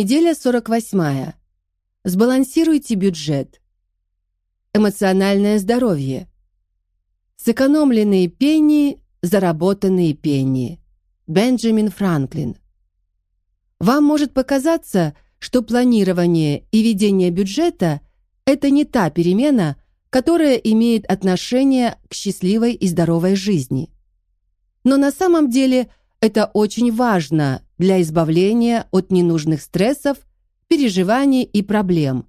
Неделя 48. Сбалансируйте бюджет. Эмоциональное здоровье. Сэкономленные пенни, заработанные пенни. Бенджамин Франклин. Вам может показаться, что планирование и ведение бюджета – это не та перемена, которая имеет отношение к счастливой и здоровой жизни. Но на самом деле это очень важно для избавления от ненужных стрессов, переживаний и проблем.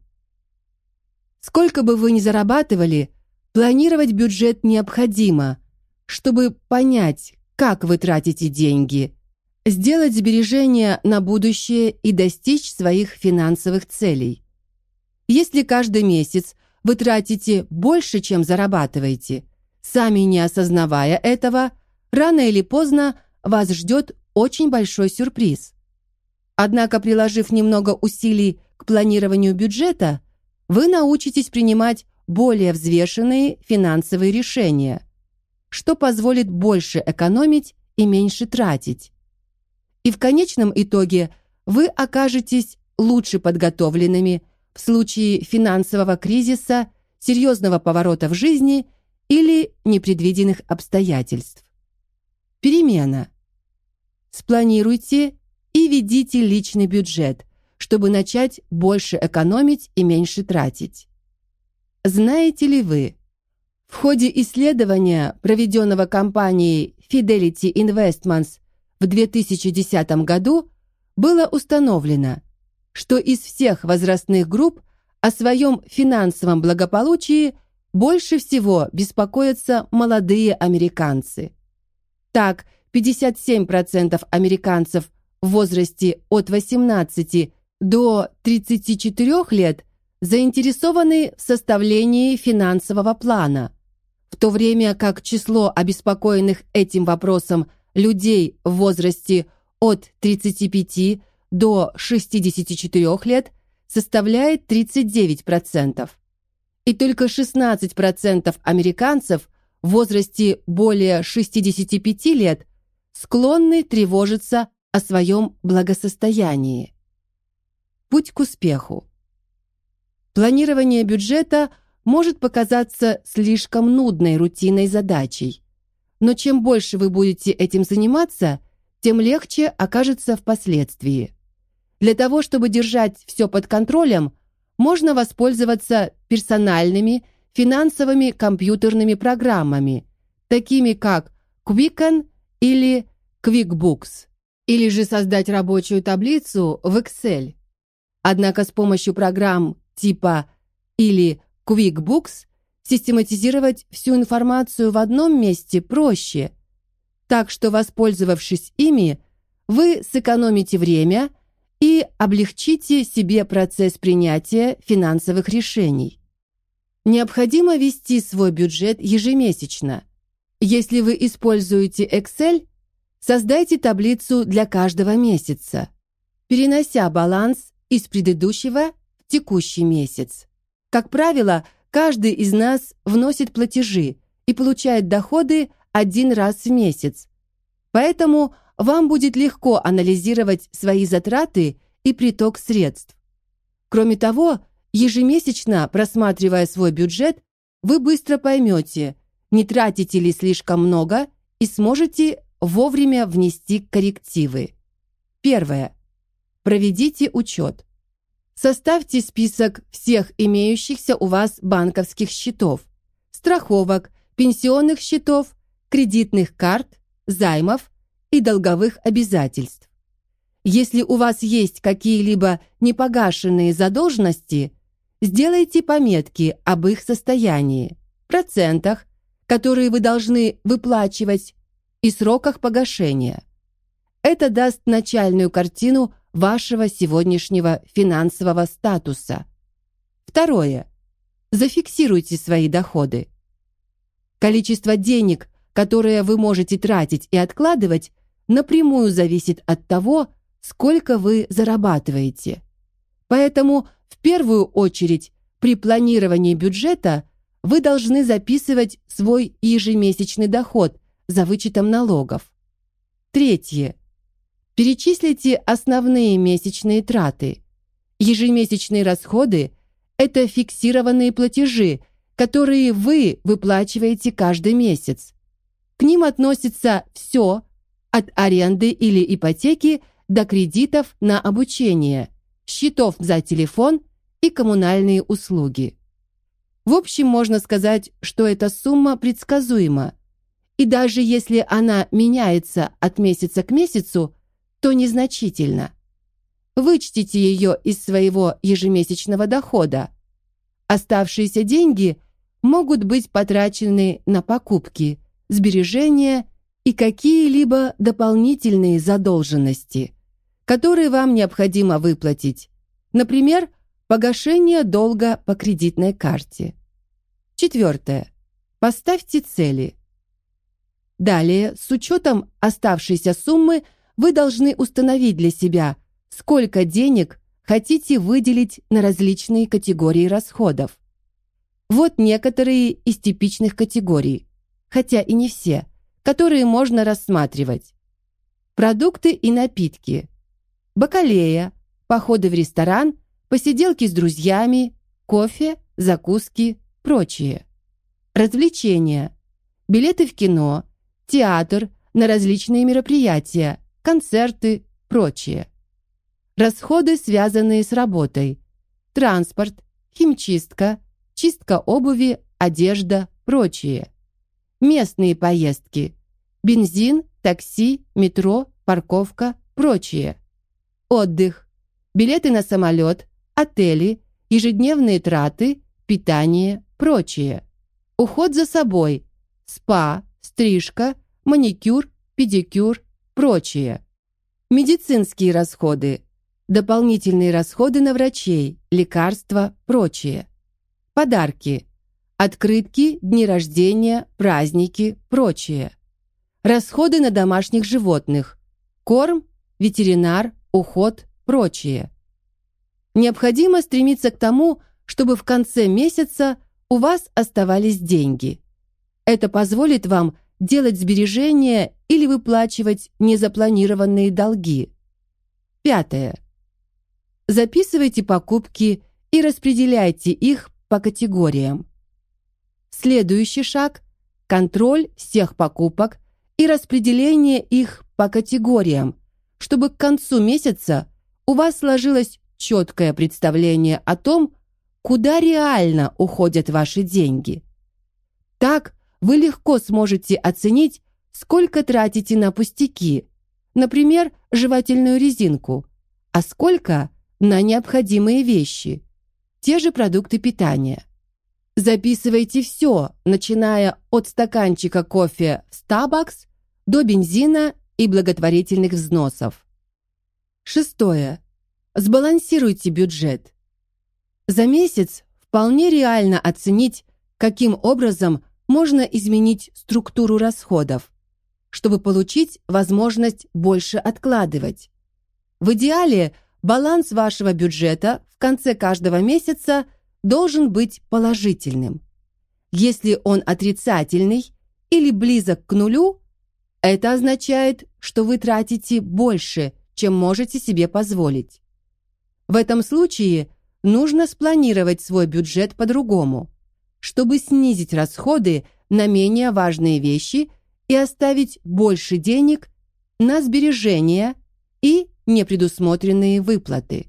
Сколько бы вы ни зарабатывали, планировать бюджет необходимо, чтобы понять, как вы тратите деньги, сделать сбережения на будущее и достичь своих финансовых целей. Если каждый месяц вы тратите больше, чем зарабатываете, сами не осознавая этого, рано или поздно вас ждет очень большой сюрприз. Однако, приложив немного усилий к планированию бюджета, вы научитесь принимать более взвешенные финансовые решения, что позволит больше экономить и меньше тратить. И в конечном итоге вы окажетесь лучше подготовленными в случае финансового кризиса, серьезного поворота в жизни или непредвиденных обстоятельств. Перемена. Спланируйте и ведите личный бюджет, чтобы начать больше экономить и меньше тратить. Знаете ли вы, в ходе исследования, проведенного компанией Fidelity Investments в 2010 году, было установлено, что из всех возрастных групп о своем финансовом благополучии больше всего беспокоятся молодые американцы. Так, 57% американцев в возрасте от 18 до 34 лет заинтересованы в составлении финансового плана, в то время как число обеспокоенных этим вопросом людей в возрасте от 35 до 64 лет составляет 39%. И только 16% американцев в возрасте более 65 лет склонны тревожиться о своем благосостоянии. Путь к успеху. Планирование бюджета может показаться слишком нудной рутинной задачей, но чем больше вы будете этим заниматься, тем легче окажется впоследствии. Для того, чтобы держать все под контролем, можно воспользоваться персональными финансовыми компьютерными программами, такими как Quicken или QuickBooks, или же создать рабочую таблицу в Excel. Однако с помощью программ типа или QuickBooks систематизировать всю информацию в одном месте проще, так что, воспользовавшись ими, вы сэкономите время и облегчите себе процесс принятия финансовых решений. Необходимо вести свой бюджет ежемесячно. Если вы используете Excel, создайте таблицу для каждого месяца, перенося баланс из предыдущего в текущий месяц. Как правило, каждый из нас вносит платежи и получает доходы один раз в месяц. Поэтому вам будет легко анализировать свои затраты и приток средств. Кроме того, Ежемесячно, просматривая свой бюджет, вы быстро поймете, не тратите ли слишком много и сможете вовремя внести коррективы. Первое. Проведите учет. Составьте список всех имеющихся у вас банковских счетов, страховок, пенсионных счетов, кредитных карт, займов и долговых обязательств. Если у вас есть какие-либо непогашенные задолженности, Сделайте пометки об их состоянии, процентах, которые вы должны выплачивать, и сроках погашения. Это даст начальную картину вашего сегодняшнего финансового статуса. Второе. Зафиксируйте свои доходы. Количество денег, которое вы можете тратить и откладывать, напрямую зависит от того, сколько вы зарабатываете. Поэтому в первую очередь, при планировании бюджета вы должны записывать свой ежемесячный доход за вычетом налогов. Третье. Перечислите основные месячные траты. Ежемесячные расходы – это фиксированные платежи, которые вы выплачиваете каждый месяц. К ним относится все от аренды или ипотеки до кредитов на обучение, счетов за телефон и коммунальные услуги. В общем, можно сказать, что эта сумма предсказуема. И даже если она меняется от месяца к месяцу, то незначительно. Вычтите ее из своего ежемесячного дохода. Оставшиеся деньги могут быть потрачены на покупки, сбережения и какие-либо дополнительные задолженности, которые вам необходимо выплатить. Например, Погашение долга по кредитной карте. Четвертое. Поставьте цели. Далее, с учетом оставшейся суммы, вы должны установить для себя, сколько денег хотите выделить на различные категории расходов. Вот некоторые из типичных категорий, хотя и не все, которые можно рассматривать. Продукты и напитки, бакалея, походы в ресторан посиделки с друзьями, кофе, закуски, прочее. Развлечения, билеты в кино, театр, на различные мероприятия, концерты, прочее. Расходы, связанные с работой, транспорт, химчистка, чистка обуви, одежда, прочее. Местные поездки, бензин, такси, метро, парковка, прочее. Отдых, билеты на самолет, отели, ежедневные траты, питание, прочее. Уход за собой, спа, стрижка, маникюр, педикюр, прочее. Медицинские расходы, дополнительные расходы на врачей, лекарства, прочее. Подарки, открытки, дни рождения, праздники, прочее. Расходы на домашних животных, корм, ветеринар, уход, прочее. Необходимо стремиться к тому, чтобы в конце месяца у вас оставались деньги. Это позволит вам делать сбережения или выплачивать незапланированные долги. Пятое. Записывайте покупки и распределяйте их по категориям. Следующий шаг – контроль всех покупок и распределение их по категориям, чтобы к концу месяца у вас сложилась четкое представление о том, куда реально уходят ваши деньги. Так вы легко сможете оценить, сколько тратите на пустяки, например, жевательную резинку, а сколько на необходимые вещи, те же продукты питания. Записывайте все, начиная от стаканчика кофе в Starbucks до бензина и благотворительных взносов. Шестое. Сбалансируйте бюджет. За месяц вполне реально оценить, каким образом можно изменить структуру расходов, чтобы получить возможность больше откладывать. В идеале баланс вашего бюджета в конце каждого месяца должен быть положительным. Если он отрицательный или близок к нулю, это означает, что вы тратите больше, чем можете себе позволить. В этом случае нужно спланировать свой бюджет по-другому, чтобы снизить расходы на менее важные вещи и оставить больше денег на сбережения и непредусмотренные выплаты.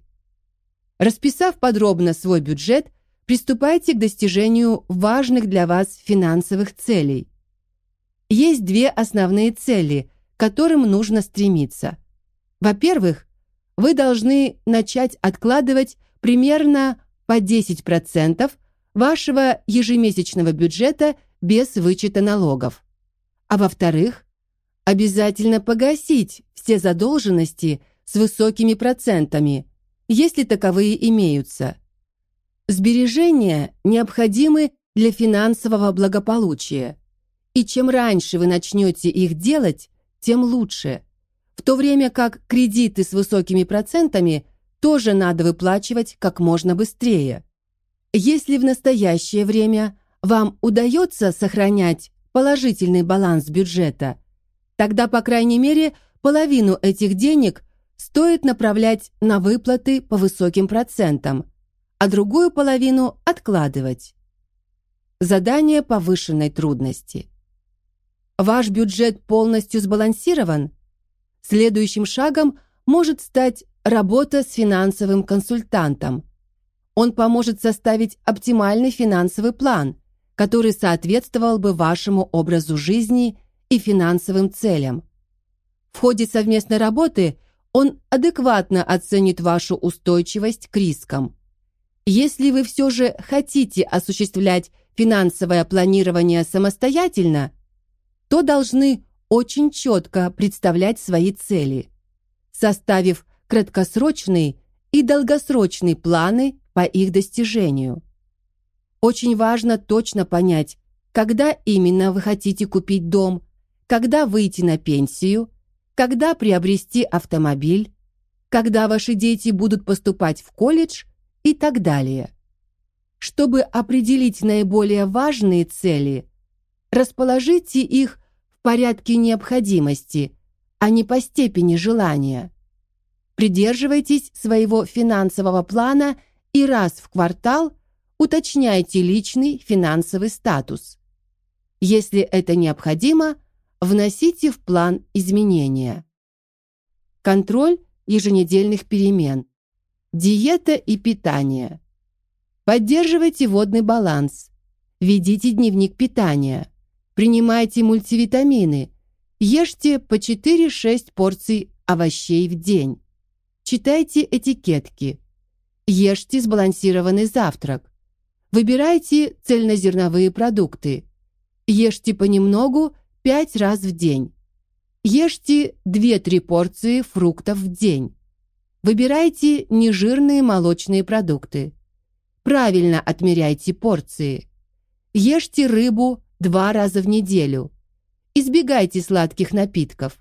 Расписав подробно свой бюджет, приступайте к достижению важных для вас финансовых целей. Есть две основные цели, к которым нужно стремиться. Во-первых, вы должны начать откладывать примерно по 10% вашего ежемесячного бюджета без вычета налогов. А во-вторых, обязательно погасить все задолженности с высокими процентами, если таковые имеются. Сбережения необходимы для финансового благополучия, и чем раньше вы начнете их делать, тем лучше – в то время как кредиты с высокими процентами тоже надо выплачивать как можно быстрее. Если в настоящее время вам удается сохранять положительный баланс бюджета, тогда, по крайней мере, половину этих денег стоит направлять на выплаты по высоким процентам, а другую половину откладывать. Задание повышенной трудности. Ваш бюджет полностью сбалансирован? Следующим шагом может стать работа с финансовым консультантом. Он поможет составить оптимальный финансовый план, который соответствовал бы вашему образу жизни и финансовым целям. В ходе совместной работы он адекватно оценит вашу устойчивость к рискам. Если вы все же хотите осуществлять финансовое планирование самостоятельно, то должны очень четко представлять свои цели, составив краткосрочные и долгосрочные планы по их достижению. Очень важно точно понять, когда именно вы хотите купить дом, когда выйти на пенсию, когда приобрести автомобиль, когда ваши дети будут поступать в колледж и так далее. Чтобы определить наиболее важные цели, расположите их порядке необходимости, а не по степени желания. Придерживайтесь своего финансового плана и раз в квартал уточняйте личный финансовый статус. Если это необходимо, вносите в план изменения. Контроль еженедельных перемен. Диета и питание. Поддерживайте водный баланс. Ведите дневник питания. Принимайте мультивитамины. Ешьте по 4-6 порций овощей в день. Читайте этикетки. Ешьте сбалансированный завтрак. Выбирайте цельнозерновые продукты. Ешьте понемногу 5 раз в день. Ешьте 2-3 порции фруктов в день. Выбирайте нежирные молочные продукты. Правильно отмеряйте порции. Ешьте рыбу два раза в неделю. Избегайте сладких напитков.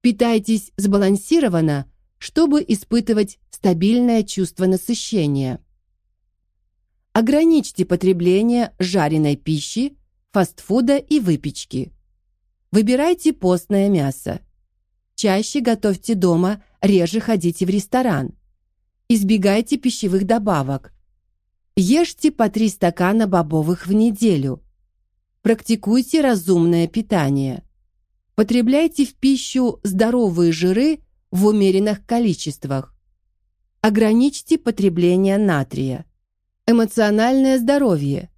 Питайтесь сбалансированно, чтобы испытывать стабильное чувство насыщения. Ограничьте потребление жареной пищи, фастфуда и выпечки. Выбирайте постное мясо. Чаще готовьте дома, реже ходите в ресторан. Избегайте пищевых добавок. Ешьте по 3 стакана бобовых в неделю. Практикуйте разумное питание. Потребляйте в пищу здоровые жиры в умеренных количествах. Ограничьте потребление натрия. Эмоциональное здоровье.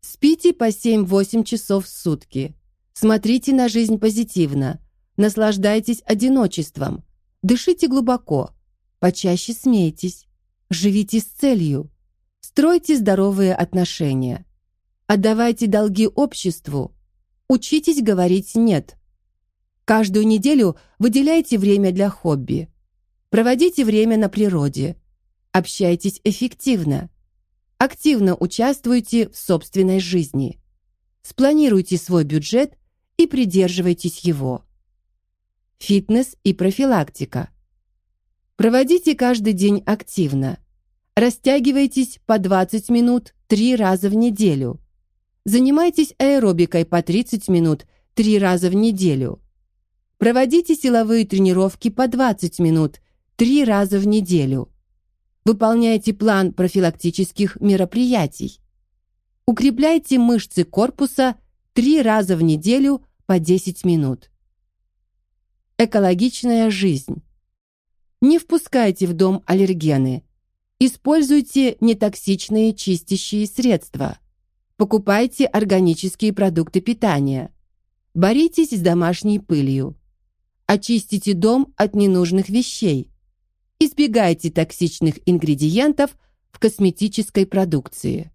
Спите по 7-8 часов в сутки. Смотрите на жизнь позитивно. Наслаждайтесь одиночеством. Дышите глубоко. Почаще смейтесь. Живите с целью. Стройте здоровые отношения. Отдавайте долги обществу. Учитесь говорить «нет». Каждую неделю выделяйте время для хобби. Проводите время на природе. Общайтесь эффективно. Активно участвуйте в собственной жизни. Спланируйте свой бюджет и придерживайтесь его. Фитнес и профилактика. Проводите каждый день активно. Растягивайтесь по 20 минут три раза в неделю. Занимайтесь аэробикой по 30 минут три раза в неделю. Проводите силовые тренировки по 20 минут три раза в неделю. Выполняйте план профилактических мероприятий. Укрепляйте мышцы корпуса три раза в неделю по 10 минут. Экологичная жизнь. Не впускайте в дом аллергены. Используйте нетоксичные чистящие средства. Покупайте органические продукты питания. Боритесь с домашней пылью. Очистите дом от ненужных вещей. Избегайте токсичных ингредиентов в косметической продукции.